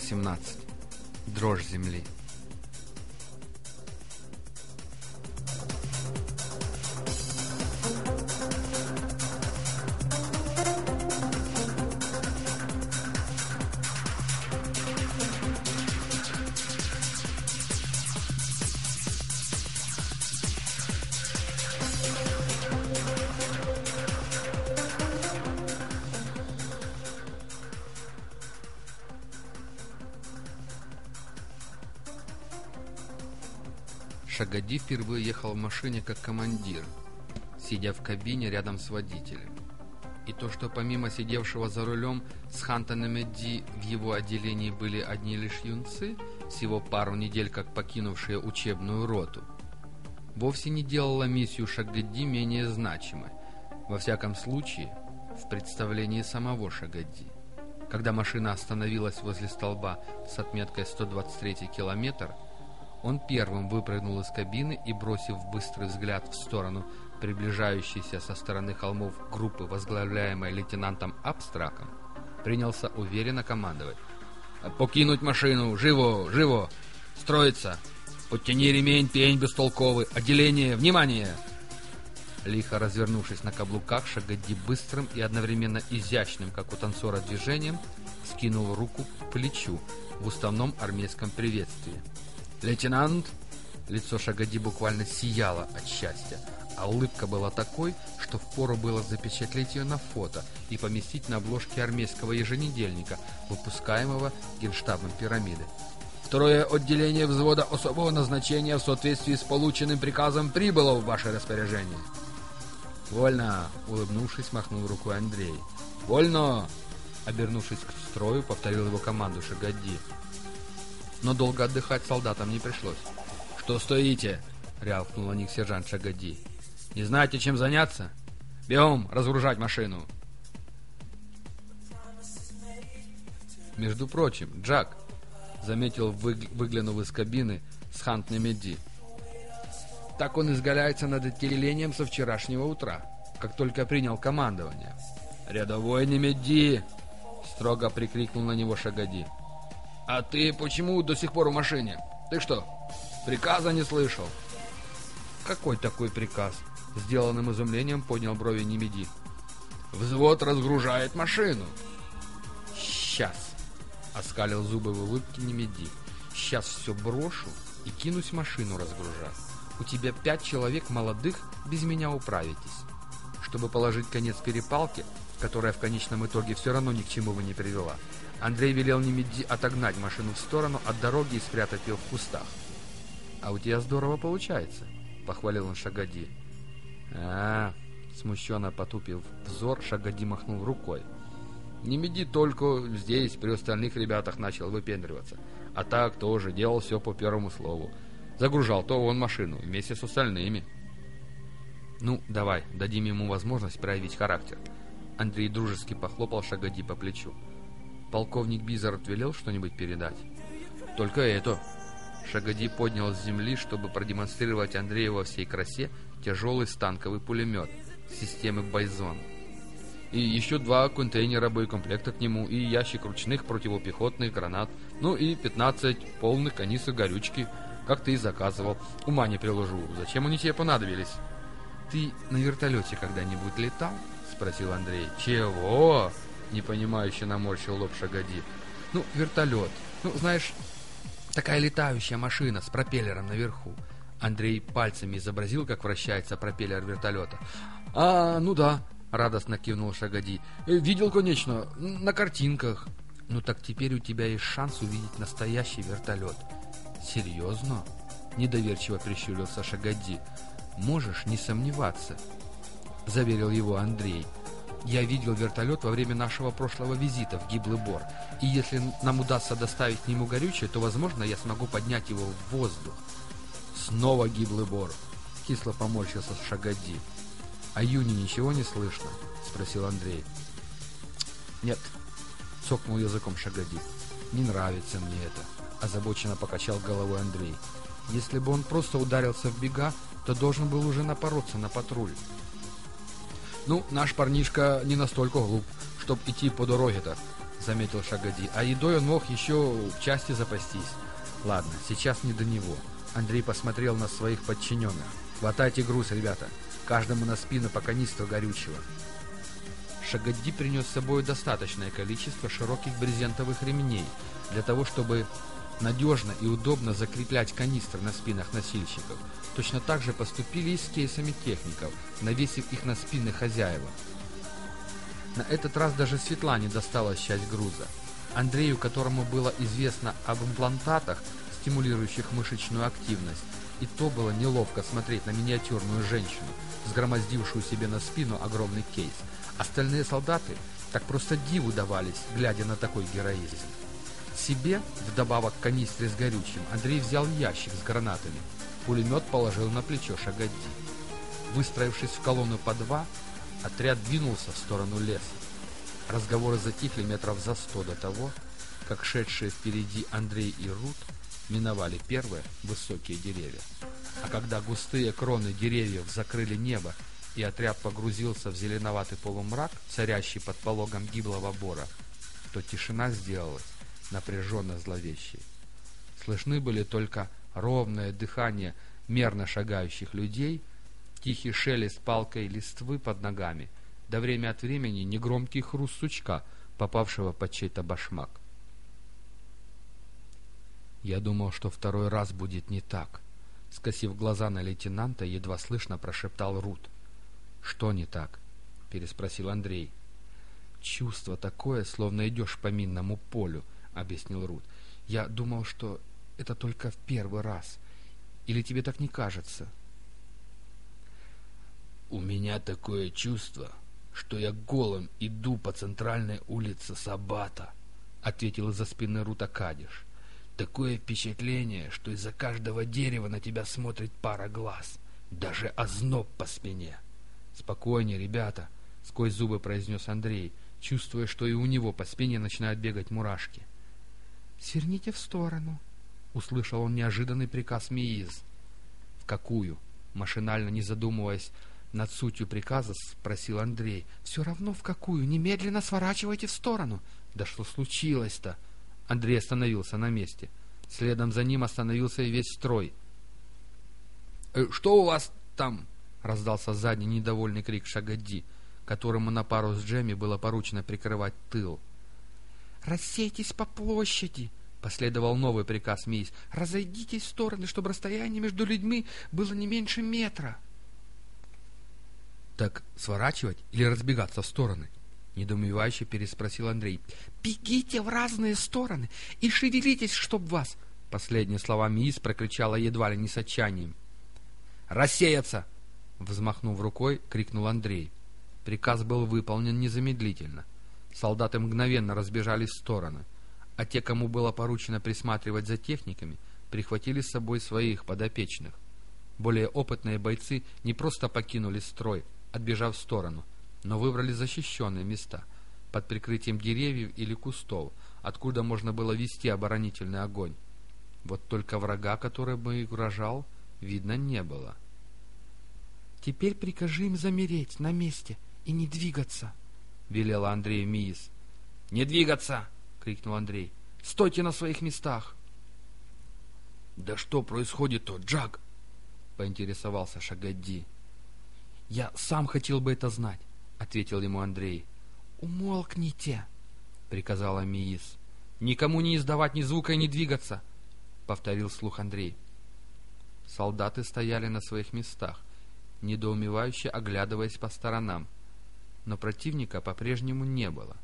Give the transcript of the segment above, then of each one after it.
Глава 17. Дрожь земли. Впервые ехал в машине как командир, сидя в кабине рядом с водителем. И то, что помимо сидевшего за рулем с Хантоном Эдди в его отделении были одни лишь юнцы, всего пару недель как покинувшие учебную роту, вовсе не делало миссию Шагади менее значимой, во всяком случае, в представлении самого Шагади. Когда машина остановилась возле столба с отметкой 123 километр, он первым выпрыгнул из кабины и, бросив быстрый взгляд в сторону приближающейся со стороны холмов группы, возглавляемой лейтенантом Абстраком, принялся уверенно командовать. «Покинуть машину! Живо! Живо! Строиться! Подтяни ремень, пень бестолковый! Отделение! Внимание!» Лихо развернувшись на каблуках, Шагади быстрым и одновременно изящным, как у танцора, движением, скинул руку к плечу в уставном армейском приветствии. «Лейтенант!» Лицо Шагади буквально сияло от счастья, а улыбка была такой, что впору было запечатлеть ее на фото и поместить на обложке армейского еженедельника, выпускаемого генштабом пирамиды. Второе отделение взвода особого назначения в соответствии с полученным приказом прибыло в ваше распоряжение. «Вольно!» — улыбнувшись, махнул рукой Андрей. «Вольно!» — обернувшись к строю, повторил его команду Шагади но долго отдыхать солдатам не пришлось. «Что стоите?» — рявкнул на них сержант Шагади. «Не знаете, чем заняться? Бегом разгружать машину!» «Между прочим, Джак», — заметил, выглянув из кабины с Хант Немеди. «Так он изгаляется над отделением со вчерашнего утра, как только принял командование». «Рядовой Немеди!» — строго прикрикнул на него Шагади. «А ты почему до сих пор в машине? Ты что, приказа не слышал?» «Какой такой приказ?» Сделанным изумлением поднял брови Немеди. «Взвод разгружает машину!» «Сейчас!» — оскалил зубы в улыбке Немеди. «Сейчас все брошу и кинусь машину разгружать. У тебя пять человек молодых, без меня управитесь. Чтобы положить конец перепалке, которая в конечном итоге все равно ни к чему бы не привела, Андрей велел Немеди отогнать машину в сторону от дороги и спрятать ее в кустах. «А у тебя здорово получается», — похвалил он Шагади. а, смущенно потупив взор, Шагади махнул рукой. Немеди только здесь, при остальных ребятах, начал выпендриваться. А так тоже делал все по первому слову. Загружал то он машину вместе с остальными. «Ну, давай, дадим ему возможность проявить характер». Андрей дружески похлопал Шагади по плечу. Полковник Бизард велел что-нибудь передать? Только это. Шагади поднял с земли, чтобы продемонстрировать Андрею во всей красе тяжелый станковый пулемет системы «Байзон». И еще два контейнера боекомплекта к нему, и ящик ручных противопехотных гранат, ну и 15 полных канисок горючки, как ты и заказывал. Ума не приложу, зачем они тебе понадобились? «Ты на вертолете когда-нибудь летал?» — спросил Андрей. «Чего?» Непонимающе наморщил лоб Шагади. «Ну, вертолет. Ну, знаешь, такая летающая машина с пропеллером наверху». Андрей пальцами изобразил, как вращается пропеллер вертолета. «А, ну да», — радостно кивнул Шагади. «Э, «Видел, конечно, на картинках». «Ну так теперь у тебя есть шанс увидеть настоящий вертолет». «Серьезно?» — недоверчиво прищурился Шагади. «Можешь не сомневаться», — заверил его Андрей. Я видел вертолет во время нашего прошлого визита в Гиблый Бор, и если нам удастся доставить к нему горючее, то, возможно, я смогу поднять его в воздух. Снова Гиблый Бор. Кисло поморщился Шагади. «А Юни ничего не слышно?» — спросил Андрей. «Нет», — цокнул языком Шагади. «Не нравится мне это», — озабоченно покачал головой Андрей. «Если бы он просто ударился в бега, то должен был уже напороться на патруль. Ну, наш парнишка не настолько глуп, чтоб идти по дороге-то, — заметил Шагади. «А едой он мог еще в части запастись». «Ладно, сейчас не до него». Андрей посмотрел на своих подчиненных. «Хватайте груз, ребята. Каждому на спину по канистру горючего». Шагадди принес с собой достаточное количество широких брезентовых ремней для того, чтобы надежно и удобно закреплять канистры на спинах носильщиков. Точно так же поступили и с кейсами техников, навесив их на спины хозяева. На этот раз даже Светлане досталась часть груза. Андрею, которому было известно об имплантатах, стимулирующих мышечную активность, и то было неловко смотреть на миниатюрную женщину, сгромоздившую себе на спину огромный кейс. Остальные солдаты так просто диву давались, глядя на такой героизм. Себе, вдобавок к канистре с горючим, Андрей взял ящик с гранатами. Пулемет положил на плечо Шагадди. Выстроившись в колонну по два, отряд двинулся в сторону леса. Разговоры затихли метров за сто до того, как шедшие впереди Андрей и Рут миновали первые высокие деревья. А когда густые кроны деревьев закрыли небо, и отряд погрузился в зеленоватый полумрак, царящий под пологом гиблого бора, то тишина сделалась напряженно зловещей. Слышны были только ровное дыхание мерно шагающих людей, тихий шелест палкой листвы под ногами, да время от времени негромкий хруст сучка, попавшего под чей-то башмак. Я думал, что второй раз будет не так. Скосив глаза на лейтенанта, едва слышно прошептал Рут. «Что не так?» — переспросил Андрей. «Чувство такое, словно идешь по минному полю», — объяснил Рут. «Я думал, что это только в первый раз. Или тебе так не кажется?» «У меня такое чувство, что я голым иду по центральной улице Сабата», — ответил из-за спины Рута Кадиш. «Такое впечатление, что из-за каждого дерева на тебя смотрит пара глаз, даже озноб по спине». «Спокойнее, ребята», — сквозь зубы произнес Андрей, чувствуя, что и у него по спине начинают бегать мурашки. «Сверните в сторону», — услышал он неожиданный приказ Мииз. «В какую?» — машинально не задумываясь над сутью приказа, спросил Андрей. «Все равно в какую? Немедленно сворачивайте в сторону!» «Да что случилось-то?» Андрей остановился на месте. Следом за ним остановился и весь строй. «Э, «Что у вас там?» — раздался сзади недовольный крик Шагадди, которому на пару с Джемми было поручено прикрывать тыл. «Рассейтесь по площади!» — последовал новый приказ Мейс. «Разойдитесь в стороны, чтобы расстояние между людьми было не меньше метра!» «Так сворачивать или разбегаться в стороны?» — недоумевающе переспросил Андрей. «Бегите в разные стороны и шевелитесь, чтоб вас!» Последние слова Миис прокричала едва ли не с отчаянием. «Рассеяться!» — взмахнув рукой, крикнул Андрей. Приказ был выполнен незамедлительно. Солдаты мгновенно разбежались в стороны, а те, кому было поручено присматривать за техниками, прихватили с собой своих подопечных. Более опытные бойцы не просто покинули строй, отбежав в сторону, но выбрали защищенные места, под прикрытием деревьев или кустов, откуда можно было вести оборонительный огонь. Вот только врага, который бы угрожал, видно не было. «Теперь прикажи им замереть на месте и не двигаться», — велела Андрею Миис. «Не двигаться!» — крикнул Андрей. «Стойте на своих местах!» «Да что происходит-то, Джаг?» — поинтересовался Шагадди. «Я сам хотел бы это знать», — ответил ему Андрей. «Умолкните!» — приказала Миис. «Никому не издавать ни звука и не двигаться!» — повторил слух Андрей. Солдаты стояли на своих местах, недоумевающе оглядываясь по сторонам но противника по-прежнему не было.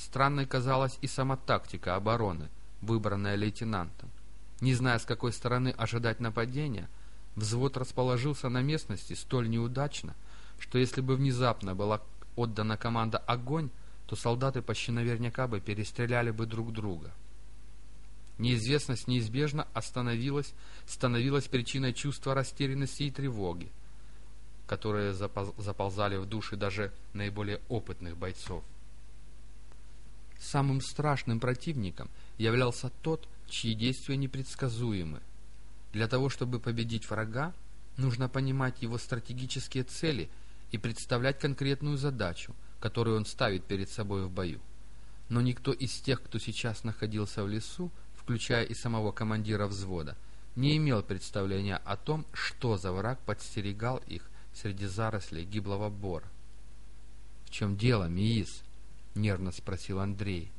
Странной казалась и сама тактика обороны, выбранная лейтенантом. Не зная, с какой стороны ожидать нападения, взвод расположился на местности столь неудачно, что если бы внезапно была отдана команда «Огонь», то солдаты почти наверняка бы перестреляли бы друг друга. Неизвестность неизбежно остановилась, становилась причиной чувства растерянности и тревоги которые заползали в души даже наиболее опытных бойцов. Самым страшным противником являлся тот, чьи действия непредсказуемы. Для того, чтобы победить врага, нужно понимать его стратегические цели и представлять конкретную задачу, которую он ставит перед собой в бою. Но никто из тех, кто сейчас находился в лесу, включая и самого командира взвода, не имел представления о том, что за враг подстерегал их среди зарослей гиблого бора. «В чем дело, Миис?» — нервно спросил Андрей.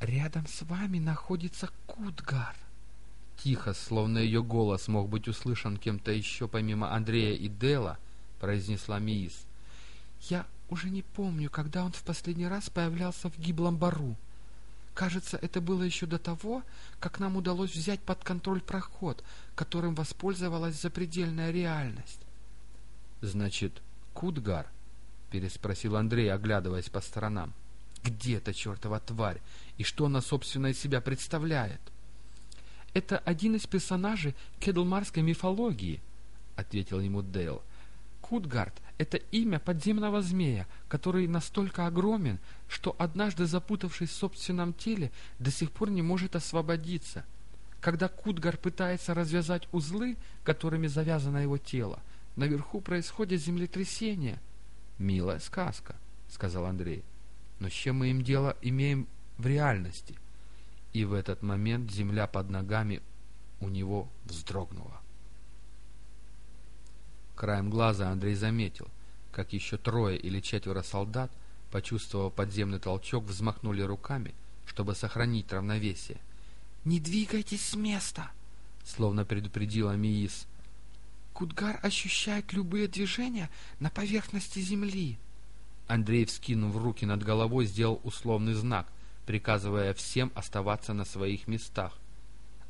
«Рядом с вами находится Кутгар», Тихо, словно ее голос мог быть услышан кем-то еще помимо Андрея и Дела, произнесла Миис. «Я уже не помню, когда он в последний раз появлялся в гиблом бару. Кажется, это было еще до того, как нам удалось взять под контроль проход, которым воспользовалась запредельная реальность. — Значит, Кудгар? — переспросил Андрей, оглядываясь по сторонам. — Где эта чертова тварь? И что она, собственно, из себя представляет? — Это один из персонажей кедлмарской мифологии, — ответил ему Дейл. Кутгард — это имя подземного змея, который настолько огромен, что однажды запутавшись в собственном теле, до сих пор не может освободиться. Когда Кутгар пытается развязать узлы, которыми завязано его тело, наверху происходит землетрясение. «Милая сказка», — сказал Андрей. «Но с чем мы им дело имеем в реальности?» И в этот момент земля под ногами у него вздрогнула. Краем глаза Андрей заметил, как еще трое или четверо солдат, почувствовав подземный толчок, взмахнули руками, чтобы сохранить равновесие. «Не двигайтесь с места!» — словно предупредила Миис. «Кудгар ощущает любые движения на поверхности земли». Андрей, вскинув руки над головой, сделал условный знак, приказывая всем оставаться на своих местах.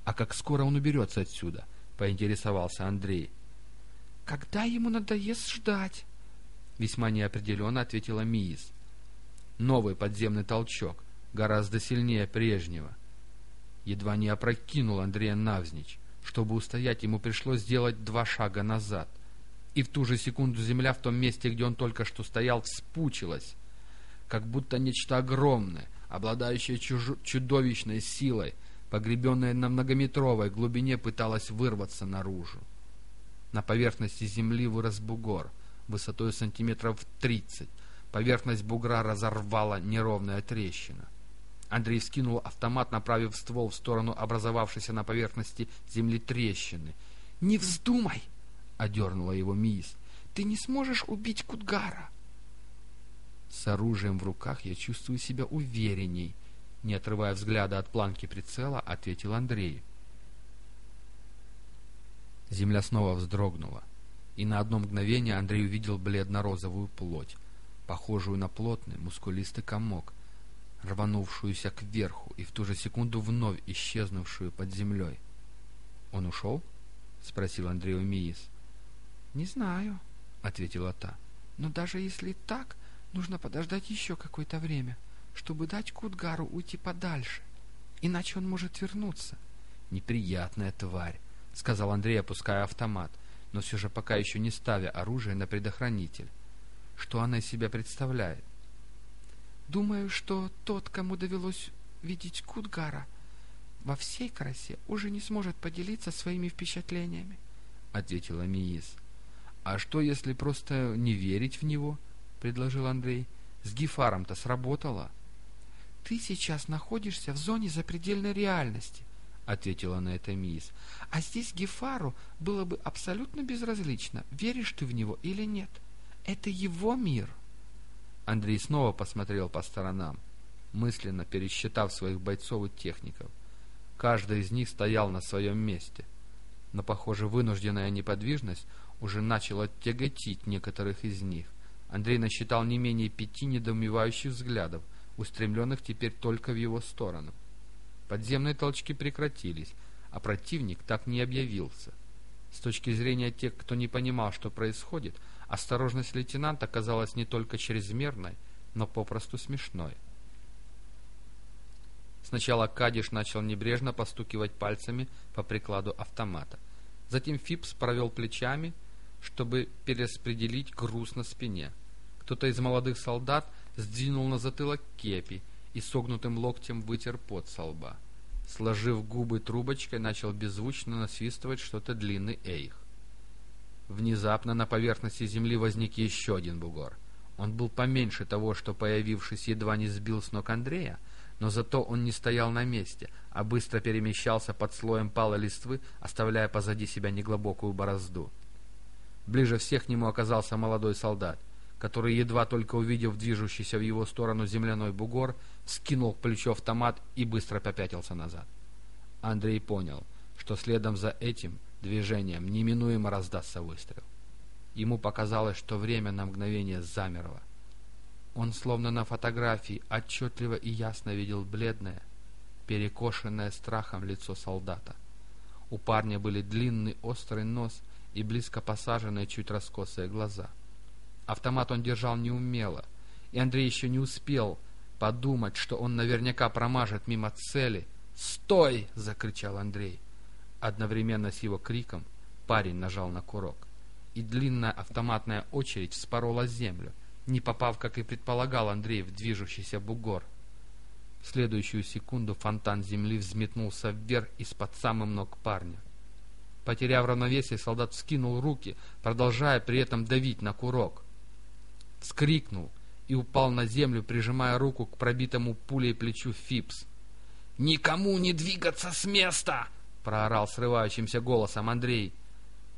«А как скоро он уберется отсюда?» — поинтересовался Андрей. «Когда ему надоест ждать?» Весьма неопределенно ответила Миис. Новый подземный толчок, гораздо сильнее прежнего. Едва не опрокинул Андрея навзничь. Чтобы устоять, ему пришлось сделать два шага назад. И в ту же секунду земля в том месте, где он только что стоял, вспучилась. Как будто нечто огромное, обладающее чуж... чудовищной силой, погребенное на многометровой глубине, пыталось вырваться наружу. На поверхности земли вырос бугор, высотой сантиметров тридцать. Поверхность бугра разорвала неровная трещина. Андрей скинул автомат, направив ствол в сторону образовавшейся на поверхности земли трещины. «Не вздумай!» — одернула его Мисс. «Ты не сможешь убить Кудгара!» «С оружием в руках я чувствую себя уверенней», — не отрывая взгляда от планки прицела, ответил Андрей. Земля снова вздрогнула, и на одно мгновение Андрей увидел бледно-розовую плоть, похожую на плотный мускулистый комок, рванувшуюся кверху и в ту же секунду вновь исчезнувшую под землей. «Он ушел?» — спросил Андрей Миис. «Не знаю», — ответила та. «Но даже если так, нужно подождать еще какое-то время, чтобы дать Кутгару уйти подальше, иначе он может вернуться». «Неприятная тварь», — сказал Андрей, опуская автомат, но все же пока еще не ставя оружие на предохранитель. Что она из себя представляет? Думаю, что тот, кому довелось видеть Кутгара, во всей красе уже не сможет поделиться своими впечатлениями, — ответила Миис. — А что, если просто не верить в него? — предложил Андрей. — С Гефаром-то сработало. — Ты сейчас находишься в зоне запредельной реальности, — ответила на это Мисс. — А здесь Гефару было бы абсолютно безразлично, веришь ты в него или нет. Это его мир. Андрей снова посмотрел по сторонам, мысленно пересчитав своих бойцов и техников. Каждый из них стоял на своем месте. Но, похоже, вынужденная неподвижность уже начала тяготить некоторых из них. Андрей насчитал не менее пяти недоумевающих взглядов, устремленных теперь только в его сторону. Подземные толчки прекратились, а противник так не объявился. С точки зрения тех, кто не понимал, что происходит, осторожность лейтенанта казалась не только чрезмерной, но попросту смешной. Сначала Кадиш начал небрежно постукивать пальцами по прикладу автомата. Затем Фипс провел плечами, чтобы перераспределить груз на спине. Кто-то из молодых солдат сдвинул на затылок кепи, и согнутым локтем вытер пот со лба. Сложив губы трубочкой, начал беззвучно насвистывать что-то длинный эйх. Внезапно на поверхности земли возник еще один бугор. Он был поменьше того, что, появившись, едва не сбил с ног Андрея, но зато он не стоял на месте, а быстро перемещался под слоем палой листвы, оставляя позади себя неглубокую борозду. Ближе всех к нему оказался молодой солдат, который, едва только увидев движущийся в его сторону земляной бугор, скинул к плечу автомат и быстро попятился назад. Андрей понял, что следом за этим движением неминуемо раздастся выстрел. Ему показалось, что время на мгновение замерло. Он, словно на фотографии, отчетливо и ясно видел бледное, перекошенное страхом лицо солдата. У парня были длинный острый нос и близко посаженные, чуть раскосые глаза. Автомат он держал неумело, и Андрей еще не успел подумать, что он наверняка промажет мимо цели. «Стой!» — закричал Андрей. Одновременно с его криком парень нажал на курок и длинная автоматная очередь вспорола землю, не попав, как и предполагал Андрей, в движущийся бугор. В следующую секунду фонтан земли взметнулся вверх из-под самым ног парня. Потеряв равновесие, солдат вскинул руки, продолжая при этом давить на курок. Вскрикнул и упал на землю, прижимая руку к пробитому пулей плечу Фипс. «Никому не двигаться с места!» — проорал срывающимся голосом Андрей.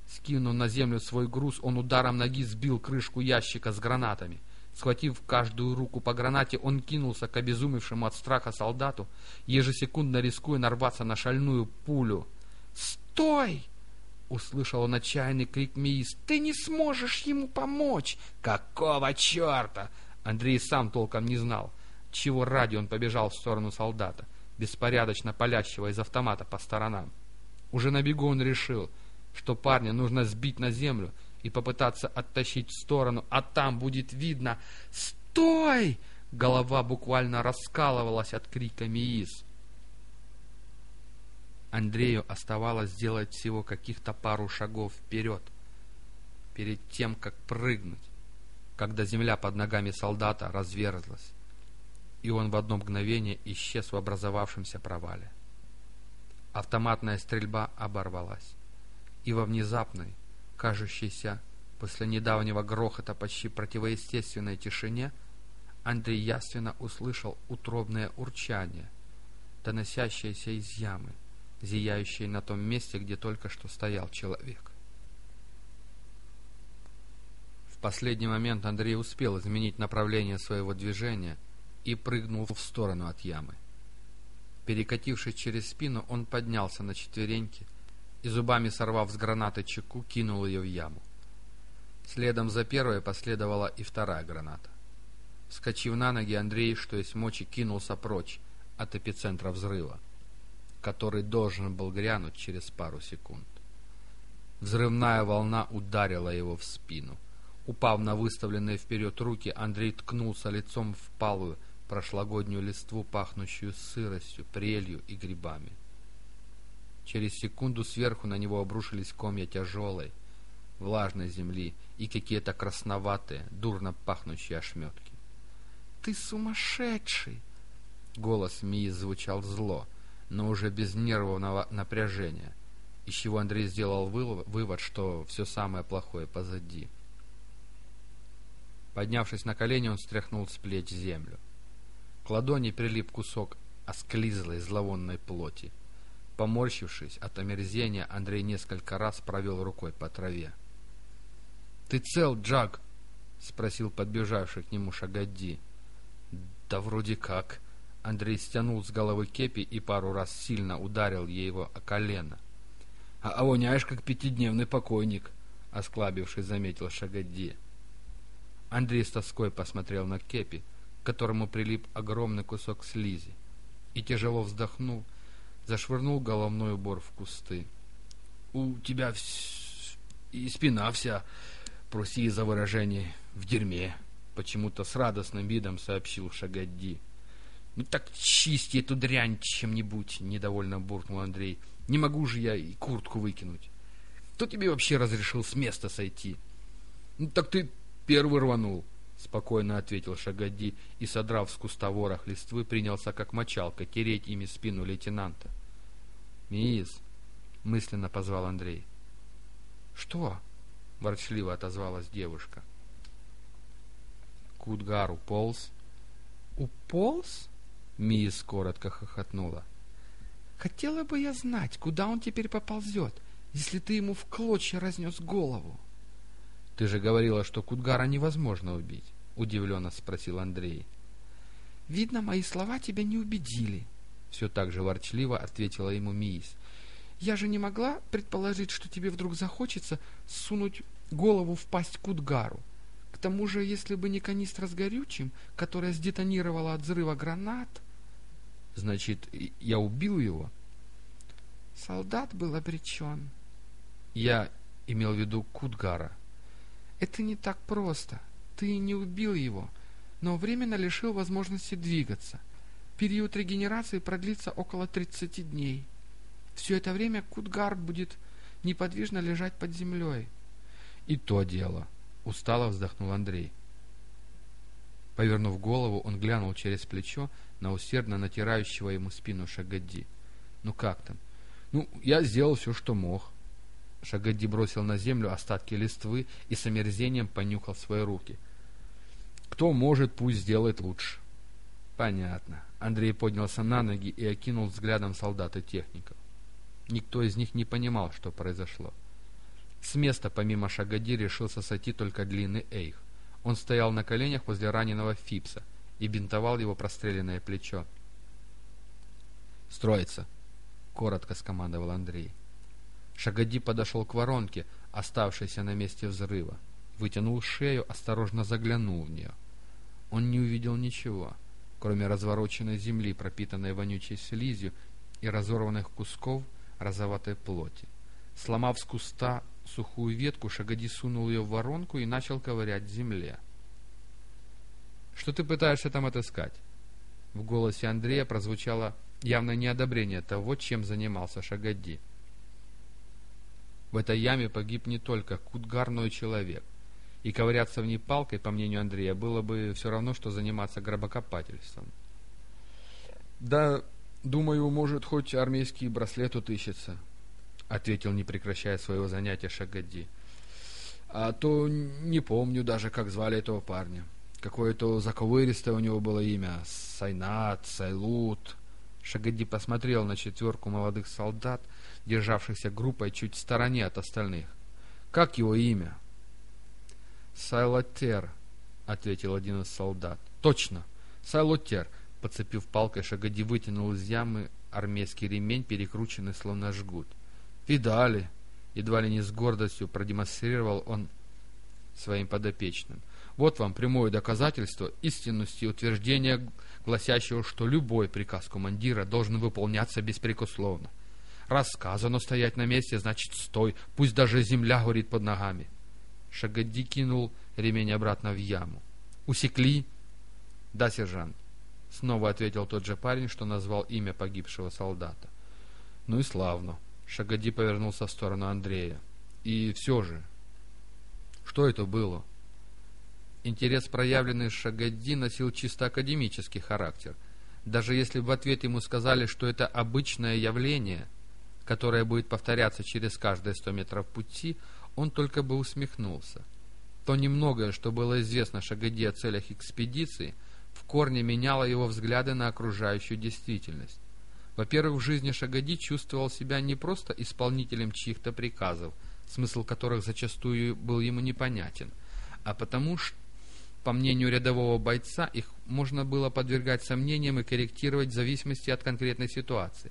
Скинув на землю свой груз, он ударом ноги сбил крышку ящика с гранатами. Схватив каждую руку по гранате, он кинулся к обезумевшему от страха солдату, ежесекундно рискуя нарваться на шальную пулю. «Стой!» — услышал он отчаянный крик Миис. «Ты не сможешь ему помочь!» «Какого черта?» Андрей сам толком не знал, чего ради он побежал в сторону солдата, беспорядочно палящего из автомата по сторонам. Уже на бегу он решил — что парня нужно сбить на землю и попытаться оттащить в сторону, а там будет видно «Стой!» Голова буквально раскалывалась от крика Миис. Андрею оставалось сделать всего каких-то пару шагов вперед, перед тем, как прыгнуть, когда земля под ногами солдата разверзлась, и он в одно мгновение исчез в образовавшемся провале. Автоматная стрельба оборвалась и во внезапной, кажущейся после недавнего грохота почти противоестественной тишине, Андрей яственно услышал утробное урчание, доносящееся из ямы, зияющей на том месте, где только что стоял человек. В последний момент Андрей успел изменить направление своего движения и прыгнул в сторону от ямы. Перекатившись через спину, он поднялся на четвереньки и зубами сорвав с гранаты чеку, кинул ее в яму. Следом за первой последовала и вторая граната. Скочив на ноги, Андрей, что есть мочи, кинулся прочь от эпицентра взрыва, который должен был грянуть через пару секунд. Взрывная волна ударила его в спину. Упав на выставленные вперед руки, Андрей ткнулся лицом в палую прошлогоднюю листву, пахнущую сыростью, прелью и грибами. Через секунду сверху на него обрушились комья тяжелой, влажной земли и какие-то красноватые, дурно пахнущие ошметки. «Ты сумасшедший!» Голос Мии звучал зло, но уже без нервного напряжения, из чего Андрей сделал вывод, что все самое плохое позади. Поднявшись на колени, он стряхнул с плеч землю. К ладони прилип кусок осклизлой зловонной плоти. Поморщившись от омерзения, Андрей несколько раз провел рукой по траве. «Ты цел, Джаг?» — спросил подбежавший к нему Шагадди. «Да вроде как». Андрей стянул с головы кепи и пару раз сильно ударил его о колено. «А, а воняешь, как пятидневный покойник», — осклабившись, заметил Шагадди. Андрей с тоской посмотрел на кепи, к которому прилип огромный кусок слизи, и, тяжело вздохнул, зашвырнул головной убор в кусты. «У тебя вс... и спина вся, проси за выражение, в дерьме», — почему-то с радостным видом сообщил Шагадди. «Ну так чисти эту дрянь чем-нибудь», — недовольно буркнул Андрей. «Не могу же я и куртку выкинуть. Кто тебе вообще разрешил с места сойти?» «Ну так ты первый рванул», — спокойно ответил Шагадди и, содрав с куста ворох листвы, принялся как мочалка тереть ими спину лейтенанта. «Мисс!» — мысленно позвал Андрей. «Что?» — ворчливо отозвалась девушка. Кудгар уполз. «Уполз?» — Мисс коротко хохотнула. «Хотела бы я знать, куда он теперь поползет, если ты ему в клочья разнес голову». «Ты же говорила, что Кудгара невозможно убить», — удивленно спросил Андрей. «Видно, мои слова тебя не убедили», — все так же ворчливо ответила ему Миис. «Я же не могла предположить, что тебе вдруг захочется сунуть голову в пасть Кудгару. К тому же, если бы не канистра с горючим, которая сдетонировала от взрыва гранат...» «Значит, я убил его?» «Солдат был обречен». «Я имел в виду Кудгара». «Это не так просто. Ты не убил его» но временно лишил возможности двигаться. Период регенерации продлится около 30 дней. Все это время Кутгар будет неподвижно лежать под землей. И то дело, устало вздохнул Андрей. Повернув голову, он глянул через плечо на усердно натирающего ему спину Шагадди. «Ну как там?» «Ну, я сделал все, что мог». Шагадди бросил на землю остатки листвы и с омерзением понюхал свои руки – кто может, пусть сделает лучше. Понятно. Андрей поднялся на ноги и окинул взглядом солдат и техников. Никто из них не понимал, что произошло. С места, помимо Шагади, решился сойти только длинный Эйх. Он стоял на коленях возле раненого Фипса и бинтовал его простреленное плечо. «Строится!» — коротко скомандовал Андрей. Шагади подошел к воронке, оставшейся на месте взрыва, вытянул шею, осторожно заглянул в нее. Он не увидел ничего, кроме развороченной земли, пропитанной вонючей слизью и разорванных кусков розоватой плоти. Сломав с куста сухую ветку, Шагоди сунул ее в воронку и начал ковырять в земле. «Что ты пытаешься там отыскать?» В голосе Андрея прозвучало явное неодобрение того, чем занимался Шагоди. В этой яме погиб не только Кутгар, но и человек и ковыряться в ней палкой, по мнению Андрея, было бы все равно, что заниматься гробокопательством. «Да, думаю, может, хоть армейский браслет утыщется», — ответил, не прекращая своего занятия Шагади. «А то не помню даже, как звали этого парня. Какое-то заковыристое у него было имя. Сайнат, Сайлут». Шагади посмотрел на четверку молодых солдат, державшихся группой чуть в стороне от остальных. «Как его имя?» «Сайлотер», — ответил один из солдат. «Точно, Сайлотер», — подцепив палкой, Шагоди вытянул из ямы армейский ремень, перекрученный словно жгут. «Видали?» — едва ли не с гордостью продемонстрировал он своим подопечным. «Вот вам прямое доказательство истинности утверждения, гласящего, что любой приказ командира должен выполняться беспрекословно. Раз сказано стоять на месте, значит стой, пусть даже земля горит под ногами». Шагадди кинул ремень обратно в яму. «Усекли?» «Да, сержант», — снова ответил тот же парень, что назвал имя погибшего солдата. «Ну и славно». Шагадди повернулся в сторону Андрея. «И все же...» «Что это было?» Интерес, проявленный Шагадди, носил чисто академический характер. Даже если в ответ ему сказали, что это обычное явление, которое будет повторяться через каждые сто метров пути, он только бы усмехнулся. То немногое, что было известно Шагади о целях экспедиции, в корне меняло его взгляды на окружающую действительность. Во-первых, в жизни Шагади чувствовал себя не просто исполнителем чьих-то приказов, смысл которых зачастую был ему непонятен, а потому что, по мнению рядового бойца, их можно было подвергать сомнениям и корректировать в зависимости от конкретной ситуации,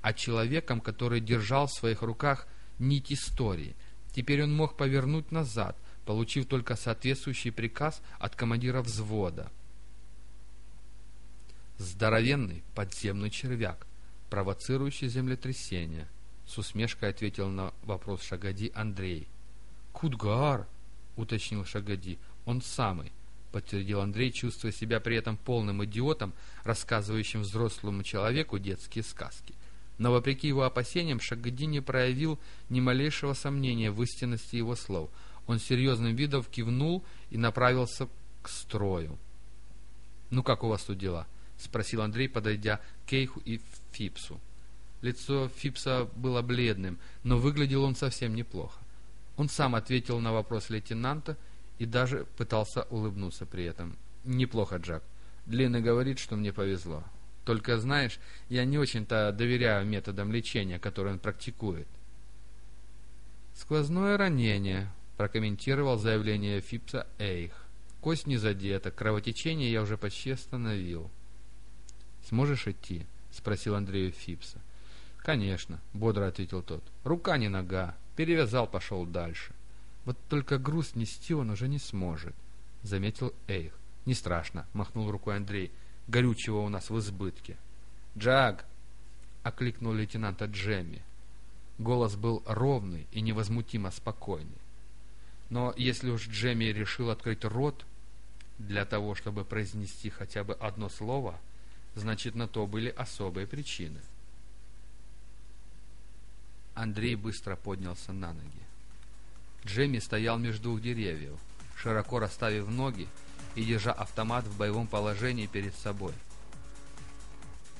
а человеком, который держал в своих руках нить истории – Теперь он мог повернуть назад, получив только соответствующий приказ от командира взвода. Здоровенный подземный червяк, провоцирующий землетрясение, с усмешкой ответил на вопрос Шагади Андрей. «Кудгар!» — уточнил Шагади. «Он самый», — подтвердил Андрей, чувствуя себя при этом полным идиотом, рассказывающим взрослому человеку детские сказки. Но, вопреки его опасениям, Шагоди не проявил ни малейшего сомнения в истинности его слов. Он серьезным видом кивнул и направился к строю. «Ну как у вас тут дела?» — спросил Андрей, подойдя к Кейху и Фипсу. Лицо Фипса было бледным, но выглядел он совсем неплохо. Он сам ответил на вопрос лейтенанта и даже пытался улыбнуться при этом. «Неплохо, Джак. Длинный говорит, что мне повезло. Только, знаешь, я не очень-то доверяю методам лечения, которые он практикует». «Сквозное ранение», — прокомментировал заявление Фипса Эйх. «Кость не задета, кровотечение я уже почти остановил». «Сможешь идти?» — спросил Андрею Фипса. «Конечно», — бодро ответил тот. «Рука не нога. Перевязал, пошел дальше». «Вот только груз нести он уже не сможет», — заметил Эйх. «Не страшно», — махнул рукой Андрей. «Горючего у нас в избытке». «Джаг!» — окликнул лейтенанта Джемми. Голос был ровный и невозмутимо спокойный. Но если уж Джемми решил открыть рот для того, чтобы произнести хотя бы одно слово, значит, на то были особые причины. Андрей быстро поднялся на ноги. Джемми стоял между двух деревьев, широко расставив ноги и держа автомат в боевом положении перед собой.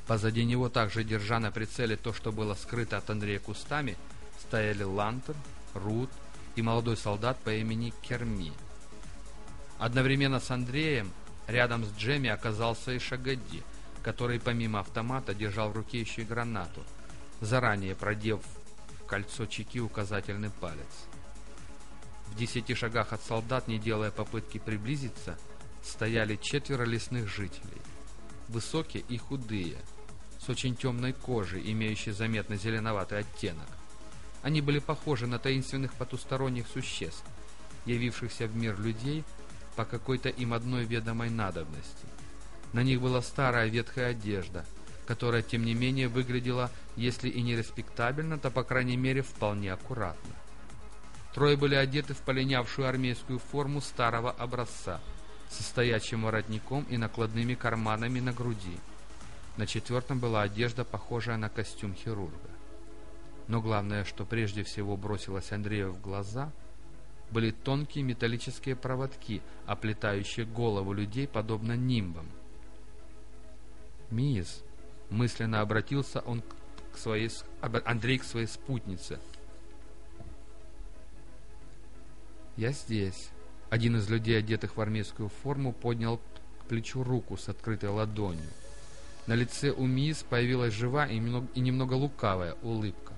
Позади него, также держа на прицеле то, что было скрыто от Андрея кустами, стояли Лантер, Рут и молодой солдат по имени Керми. Одновременно с Андреем рядом с Джемми оказался и Шагади, который помимо автомата держал в руке еще и гранату, заранее продев в кольцо чеки указательный палец. В десяти шагах от солдат, не делая попытки приблизиться, стояли четверо лесных жителей. Высокие и худые, с очень темной кожей, имеющей заметно зеленоватый оттенок. Они были похожи на таинственных потусторонних существ, явившихся в мир людей по какой-то им одной ведомой надобности. На них была старая ветхая одежда, которая, тем не менее, выглядела, если и не респектабельно, то, по крайней мере, вполне аккуратно. Трое были одеты в полинявшую армейскую форму старого образца, со стоячим воротником и накладными карманами на груди. На четвертом была одежда, похожая на костюм хирурга. Но главное, что прежде всего бросилось Андрею в глаза, были тонкие металлические проводки, оплетающие голову людей, подобно нимбам. «Мисс!» — мысленно обратился он к своей, Андрей к своей спутнице — «Я здесь». Один из людей, одетых в армейскую форму, поднял к плечу руку с открытой ладонью. На лице у мисс появилась немного, и немного лукавая улыбка.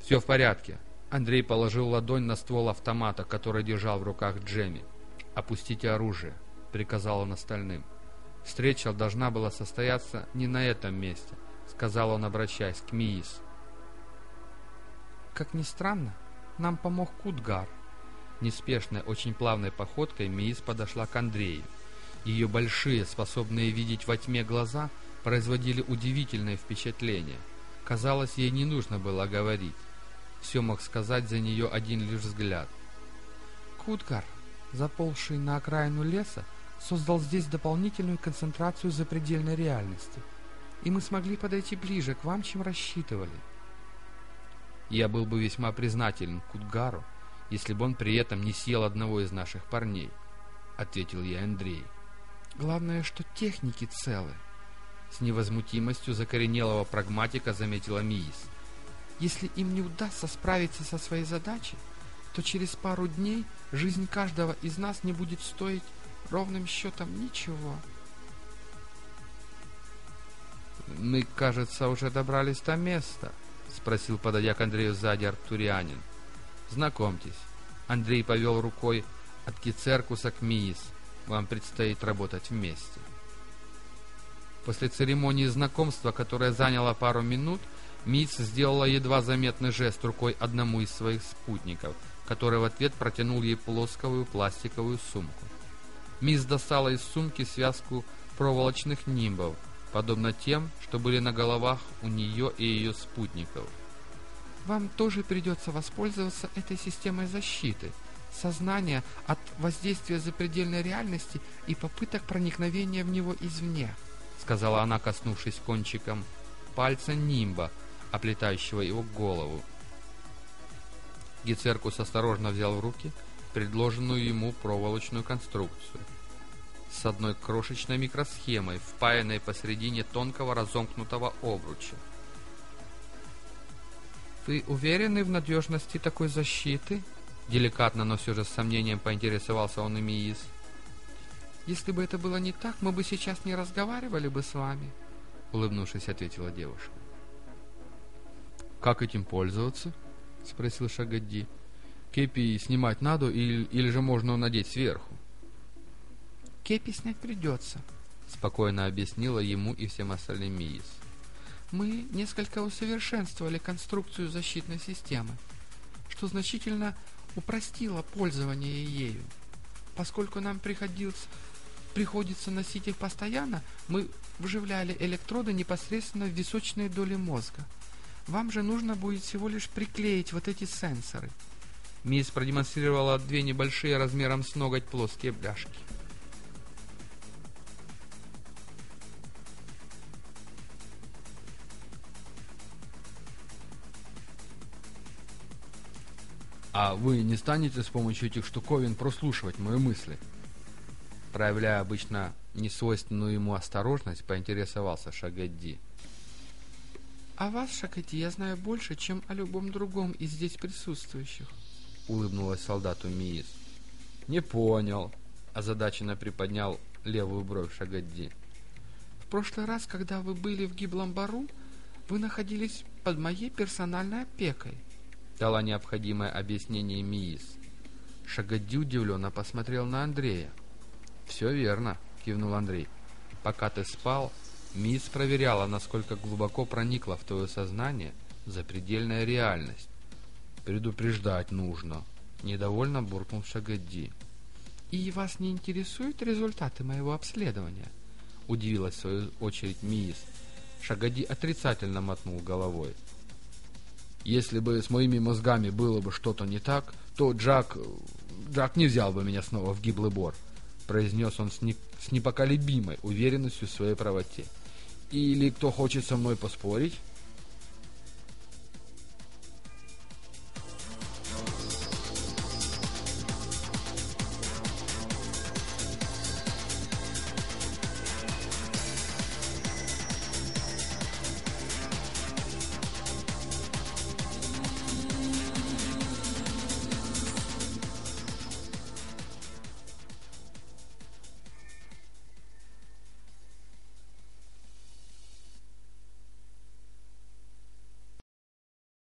«Все в порядке». Андрей положил ладонь на ствол автомата, который держал в руках Джемми. «Опустите оружие», — приказал он остальным. «Встреча должна была состояться не на этом месте», — сказал он, обращаясь к Миис. «Как ни странно, нам помог Кутгар», Неспешной, очень плавной походкой Миис подошла к Андрею. Ее большие, способные видеть во тьме глаза, производили удивительное впечатление. Казалось, ей не нужно было говорить. Все мог сказать за нее один лишь взгляд. Кутгар, заползший на окраину леса, создал здесь дополнительную концентрацию запредельной реальности, и мы смогли подойти ближе к вам, чем рассчитывали. Я был бы весьма признателен Кутгару, если бы он при этом не съел одного из наших парней», — ответил я Андрей. «Главное, что техники целы», — с невозмутимостью закоренелого прагматика заметила Миис. «Если им не удастся справиться со своей задачей, то через пару дней жизнь каждого из нас не будет стоить ровным счетом ничего». «Мы, кажется, уже добрались до места», — спросил, подойдя к Андрею сзади Артурианин. Знакомьтесь, Андрей повел рукой от Кицеркуса к Миис. Вам предстоит работать вместе. После церемонии знакомства, которая заняла пару минут, Миис сделала едва заметный жест рукой одному из своих спутников, который в ответ протянул ей плосковую пластиковую сумку. Мисс достала из сумки связку проволочных нимбов, подобно тем, что были на головах у нее и ее спутников – вам тоже придется воспользоваться этой системой защиты, сознания от воздействия запредельной реальности и попыток проникновения в него извне», — сказала она, коснувшись кончиком пальца нимба, оплетающего его голову. Гицеркус осторожно взял в руки предложенную ему проволочную конструкцию с одной крошечной микросхемой, впаянной посредине тонкого разомкнутого обруча. «Вы уверены в надежности такой защиты?» Деликатно, но все же с сомнением поинтересовался он и Миис. «Если бы это было не так, мы бы сейчас не разговаривали бы с вами», — улыбнувшись, ответила девушка. «Как этим пользоваться?» — спросил Шагадди. «Кепи снимать надо или, или же можно надеть сверху?» «Кепи снять придется», — спокойно объяснила ему и всем остальным Миис. «Мы несколько усовершенствовали конструкцию защитной системы, что значительно упростило пользование ею. Поскольку нам приходилось, приходится носить их постоянно, мы вживляли электроды непосредственно в височные доли мозга. Вам же нужно будет всего лишь приклеить вот эти сенсоры. Мисс продемонстрировала две небольшие размером с ноготь плоские бляшки. «А вы не станете с помощью этих штуковин прослушивать мои мысли?» Проявляя обычно несвойственную ему осторожность, поинтересовался Шагадди. «О вас, Шагадди, я знаю больше, чем о любом другом из здесь присутствующих», — улыбнулась солдату Миис. «Не понял», — озадаченно приподнял левую бровь Шагадди. «В прошлый раз, когда вы были в Гиблом Бару, вы находились под моей персональной опекой дала необходимое объяснение Миис. Шагадди удивленно посмотрел на Андрея. «Все верно», — кивнул Андрей. «Пока ты спал, Миис проверяла, насколько глубоко проникла в твое сознание запредельная реальность. Предупреждать нужно», — недовольно буркнул Шагадди. «И вас не интересуют результаты моего обследования?» — удивилась в свою очередь Миис. Шагадди отрицательно мотнул головой. Если бы с моими мозгами было бы что-то не так, то Джак... Джак не взял бы меня снова в гиблый бор, произнес он с, не, с непоколебимой уверенностью в своей правоте. Или кто хочет со мной поспорить?